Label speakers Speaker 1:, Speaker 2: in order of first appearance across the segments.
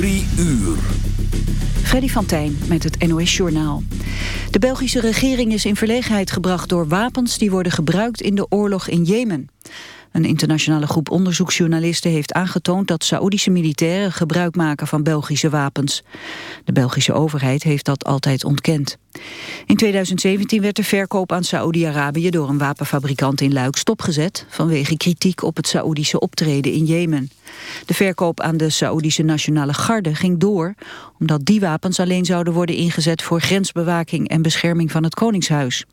Speaker 1: Drie uur.
Speaker 2: Freddy van Tijn met het NOS Journaal. De Belgische regering is in verlegenheid gebracht door wapens... die worden gebruikt in de oorlog in Jemen. Een internationale groep onderzoeksjournalisten heeft aangetoond dat Saoedische militairen gebruik maken van Belgische wapens. De Belgische overheid heeft dat altijd ontkend. In 2017 werd de verkoop aan Saoedi-Arabië door een wapenfabrikant in Luik stopgezet vanwege kritiek op het Saoedische optreden in Jemen. De verkoop aan de Saoedische Nationale Garde ging door omdat die wapens alleen zouden worden ingezet voor grensbewaking en bescherming van het Koningshuis.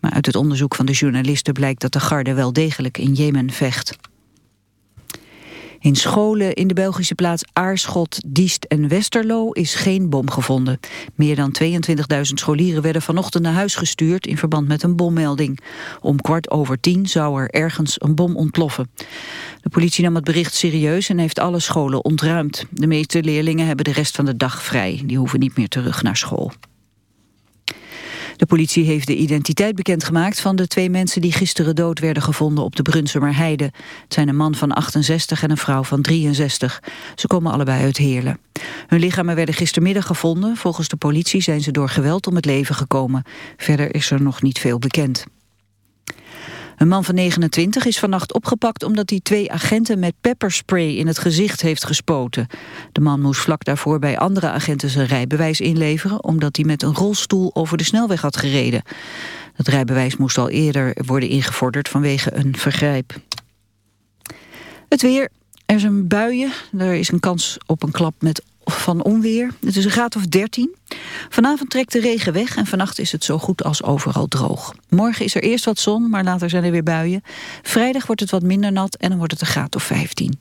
Speaker 2: Maar uit het onderzoek van de journalisten blijkt dat de garde wel degelijk in Jemen vecht. In scholen in de Belgische plaats Aarschot, Diest en Westerlo is geen bom gevonden. Meer dan 22.000 scholieren werden vanochtend naar huis gestuurd in verband met een bommelding. Om kwart over tien zou er ergens een bom ontploffen. De politie nam het bericht serieus en heeft alle scholen ontruimd. De meeste leerlingen hebben de rest van de dag vrij. Die hoeven niet meer terug naar school. De politie heeft de identiteit bekendgemaakt van de twee mensen die gisteren dood werden gevonden op de Brunsumer Heide. Het zijn een man van 68 en een vrouw van 63. Ze komen allebei uit Heerlen. Hun lichamen werden gistermiddag gevonden. Volgens de politie zijn ze door geweld om het leven gekomen. Verder is er nog niet veel bekend. Een man van 29 is vannacht opgepakt omdat hij twee agenten met pepperspray in het gezicht heeft gespoten. De man moest vlak daarvoor bij andere agenten zijn rijbewijs inleveren omdat hij met een rolstoel over de snelweg had gereden. Het rijbewijs moest al eerder worden ingevorderd vanwege een vergrijp. Het weer. Er zijn buien. Er is een kans op een klap met van onweer. Het is een graad of 13. Vanavond trekt de regen weg en vannacht is het zo goed als overal droog. Morgen is er eerst wat zon, maar later zijn er weer buien. Vrijdag wordt het wat minder nat en dan wordt het een graad of 15.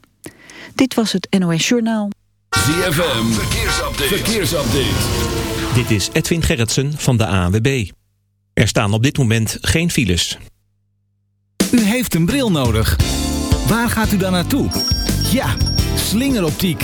Speaker 2: Dit was het NOS Journaal.
Speaker 1: ZFM, verkeersupdate. verkeersupdate.
Speaker 3: Dit is Edwin Gerritsen van de ANWB. Er staan op dit moment geen files.
Speaker 4: U heeft een bril nodig. Waar gaat u dan naartoe? Ja, slingeroptiek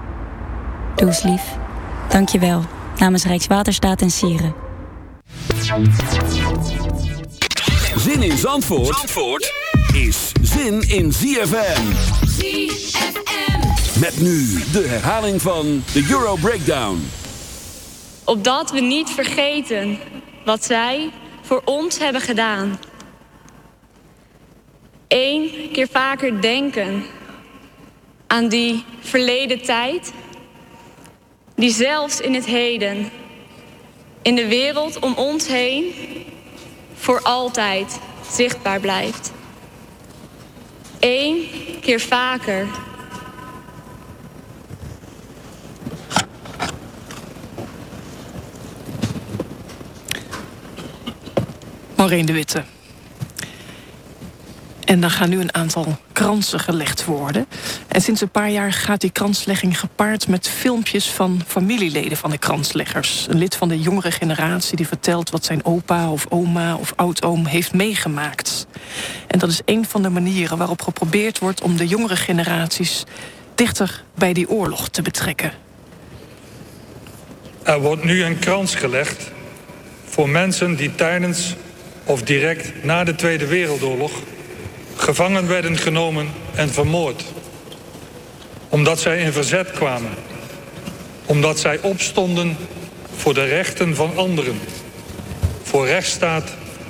Speaker 5: Doe eens lief. Dank je wel. Namens Rijkswaterstaat en Sieren.
Speaker 1: Zin in Zandvoort, Zandvoort is zin in ZFM.
Speaker 6: ZFM.
Speaker 1: Met nu de herhaling van de Euro Breakdown.
Speaker 7: Opdat we niet vergeten wat zij voor ons hebben gedaan. Eén keer vaker denken aan die verleden tijd die zelfs in het heden, in de wereld om ons heen, voor altijd zichtbaar blijft. Eén keer vaker.
Speaker 6: Maureen de Witte. En dan gaan nu een aantal kransen gelegd worden. En sinds een paar jaar gaat die kranslegging gepaard met filmpjes van familieleden van de kransleggers. Een lid van de jongere generatie die vertelt wat zijn opa of oma of oudoom heeft meegemaakt. En dat is een van de manieren waarop geprobeerd wordt om de jongere generaties dichter bij die oorlog te betrekken.
Speaker 8: Er wordt nu een krans gelegd voor mensen die tijdens of direct na de Tweede Wereldoorlog gevangen werden genomen en vermoord. Omdat zij in verzet kwamen. Omdat zij opstonden voor de rechten van anderen. Voor rechtsstaat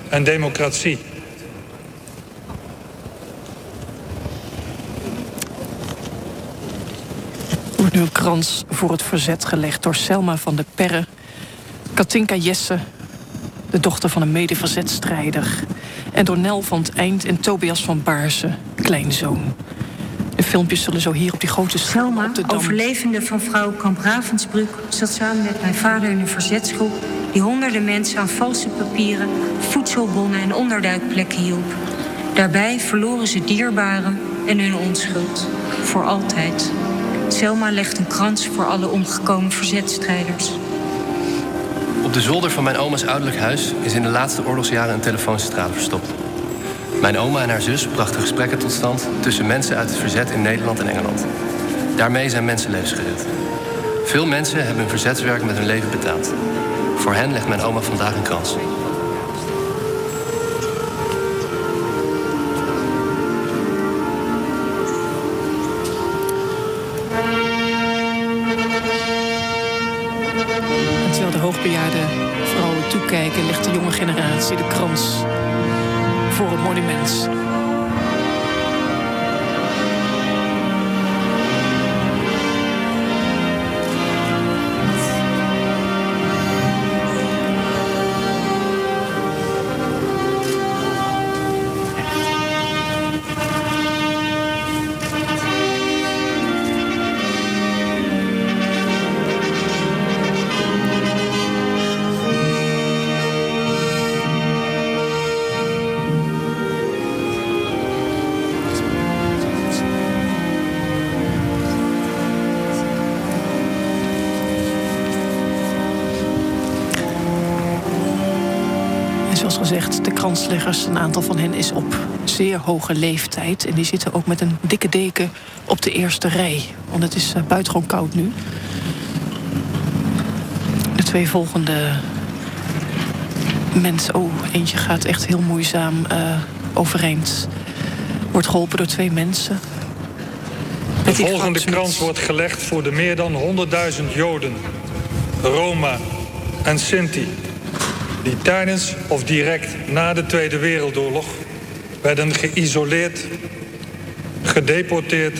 Speaker 8: en democratie.
Speaker 6: Wordt nu een krans voor het verzet gelegd door Selma van der Perre, Katinka Jesse, de dochter van een mede-verzetstrijder, en door Nel van het Eind en Tobias van Baarsen, kleinzoon. De filmpjes zullen zo hier op die grote
Speaker 9: Selma, op de Dam... overlevende van vrouw Kamp Ravensbrück... zat samen met mijn vader in een verzetsgroep... die honderden mensen aan valse papieren, voedselbonnen en onderduikplekken hielp. Daarbij verloren ze dierbaren en hun onschuld. Voor altijd. Selma legt een krans voor alle omgekomen verzetstrijders.
Speaker 10: Op de zolder van mijn oma's ouderlijk huis is in de laatste oorlogsjaren een telefooncentrale verstopt. Mijn oma en haar zus brachten gesprekken tot stand tussen mensen uit het verzet in Nederland en Engeland. Daarmee zijn mensenlevens gered. Veel mensen hebben hun verzetswerk met hun leven betaald. Voor hen legt mijn oma vandaag een krans.
Speaker 6: Generatie de krans gezegd, de kransleggers, een aantal van hen is op zeer hoge leeftijd. En die zitten ook met een dikke deken op de eerste rij. Want het is uh, buitengewoon koud nu. De twee volgende mensen... Oh, eentje gaat echt heel moeizaam uh, overeind. Wordt geholpen door twee mensen.
Speaker 8: De volgende krans wordt gelegd voor de meer dan 100.000 Joden, Roma en Sinti die tijdens of direct na de Tweede Wereldoorlog werden geïsoleerd, gedeporteerd.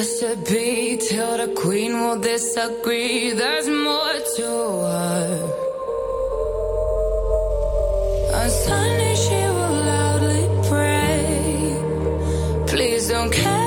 Speaker 11: recipe till the queen will disagree. There's more to her. On Sunday, she will loudly pray. Please don't care.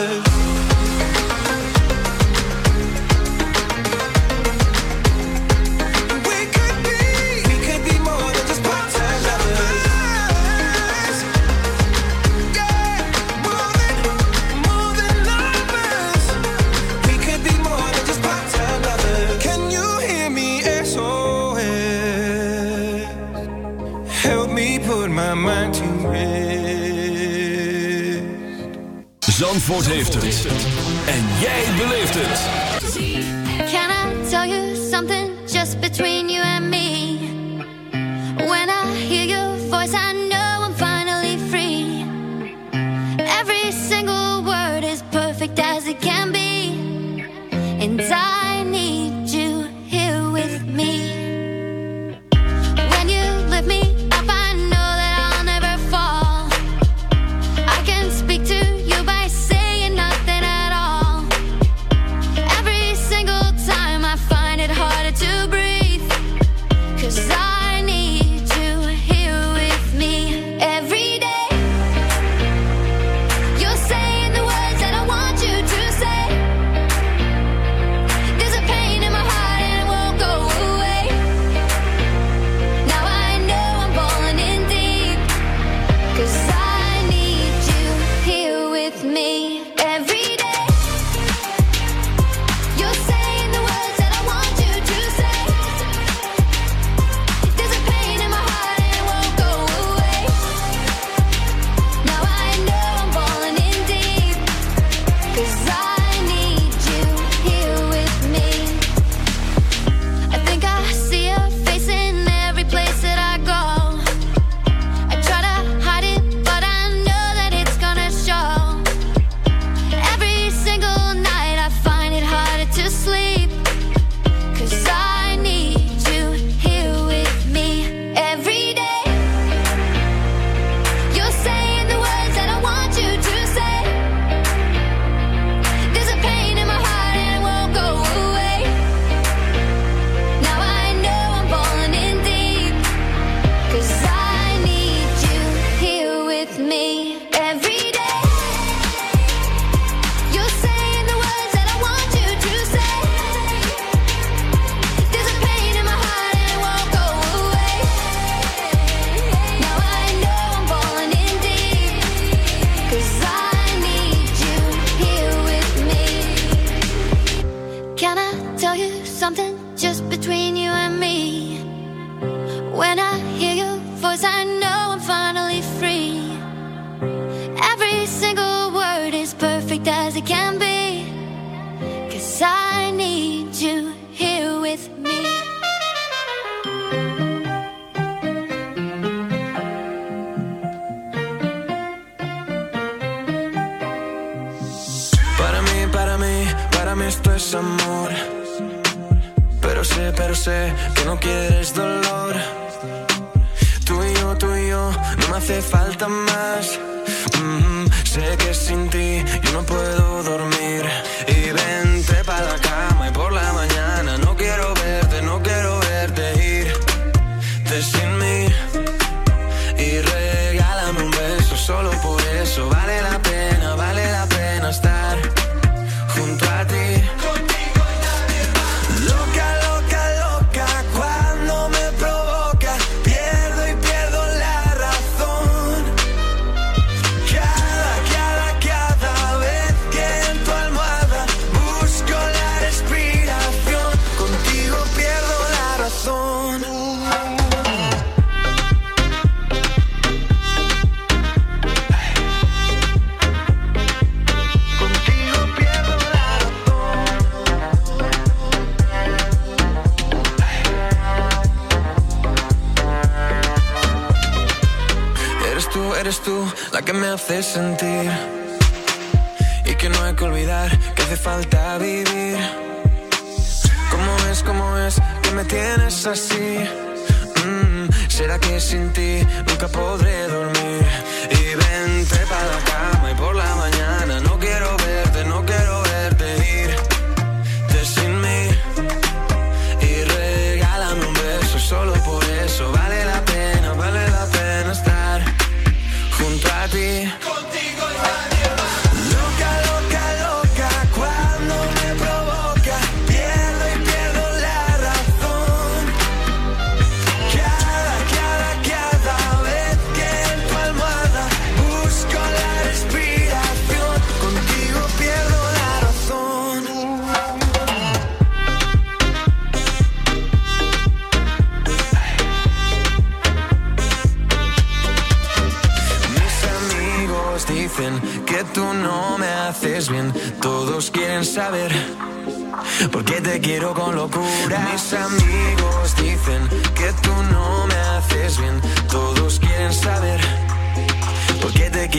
Speaker 12: life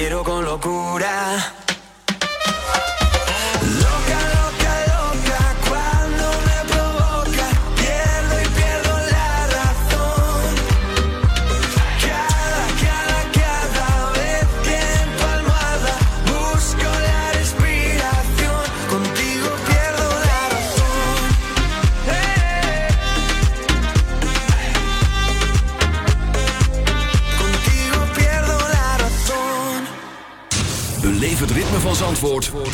Speaker 12: quiero
Speaker 13: con locura.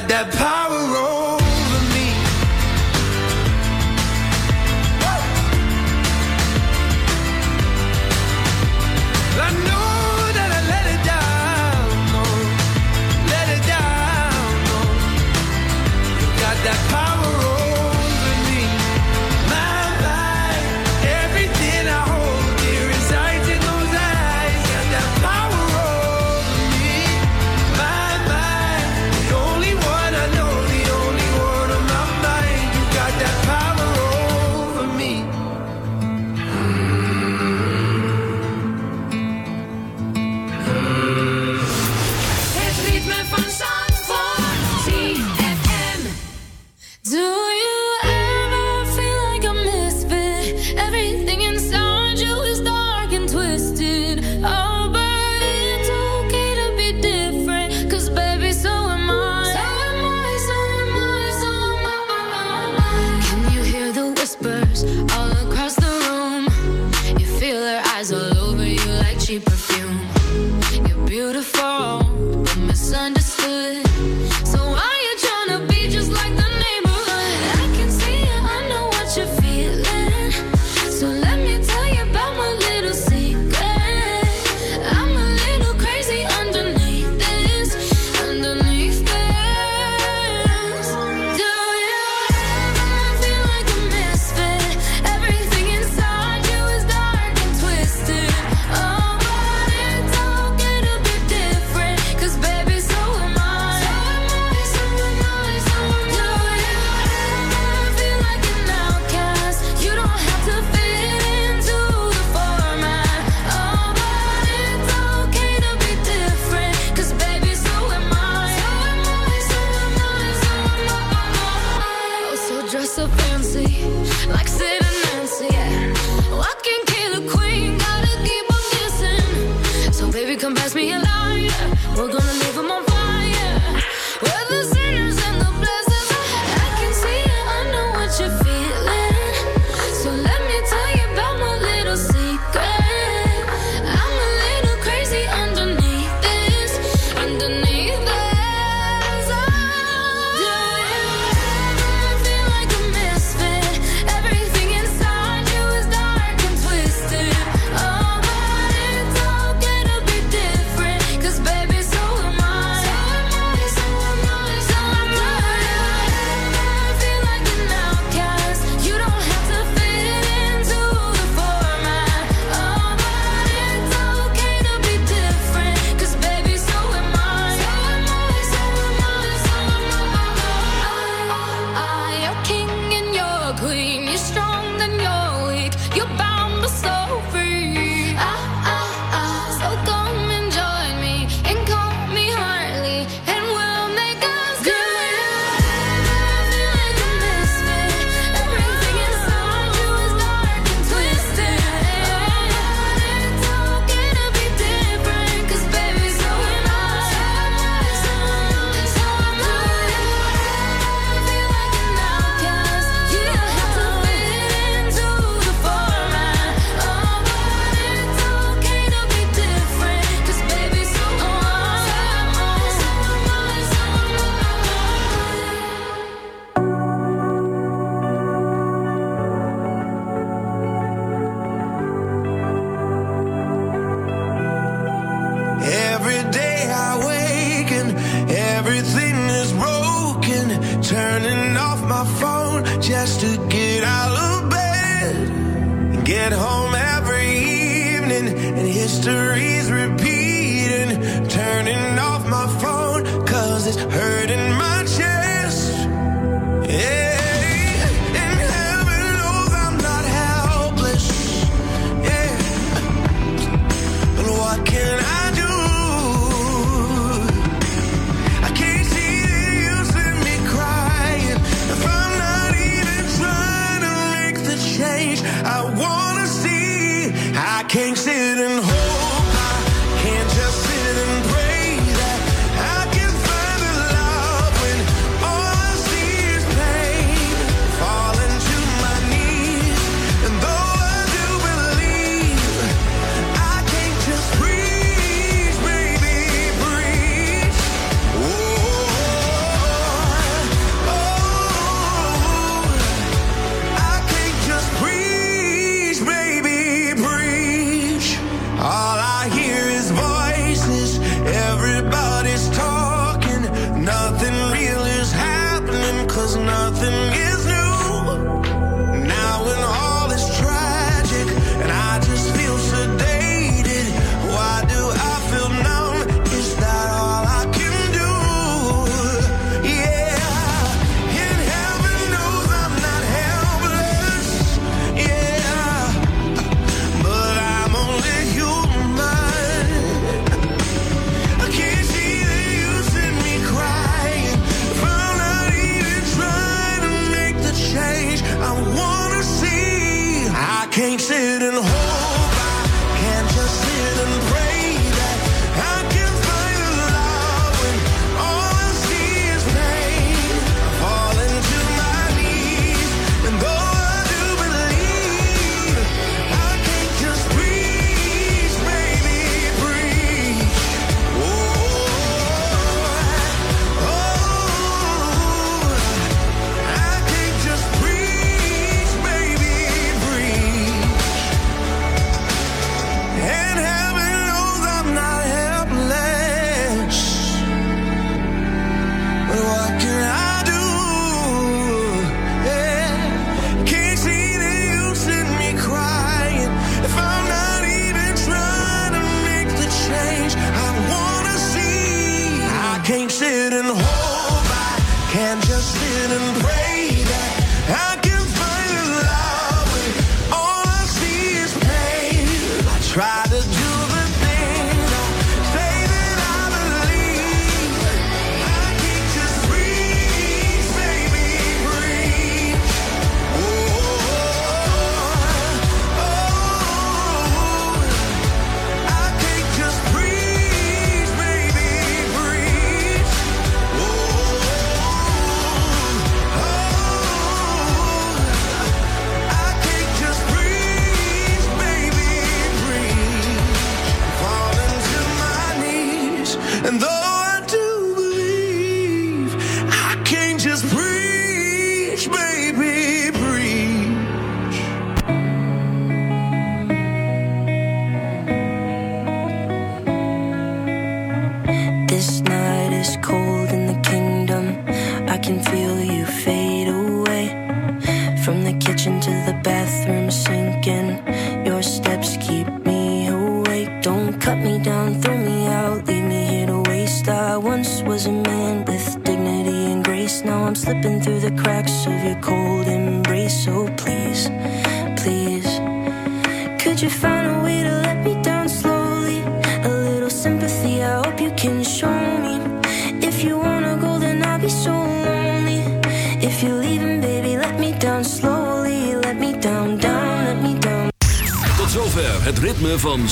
Speaker 14: got that power.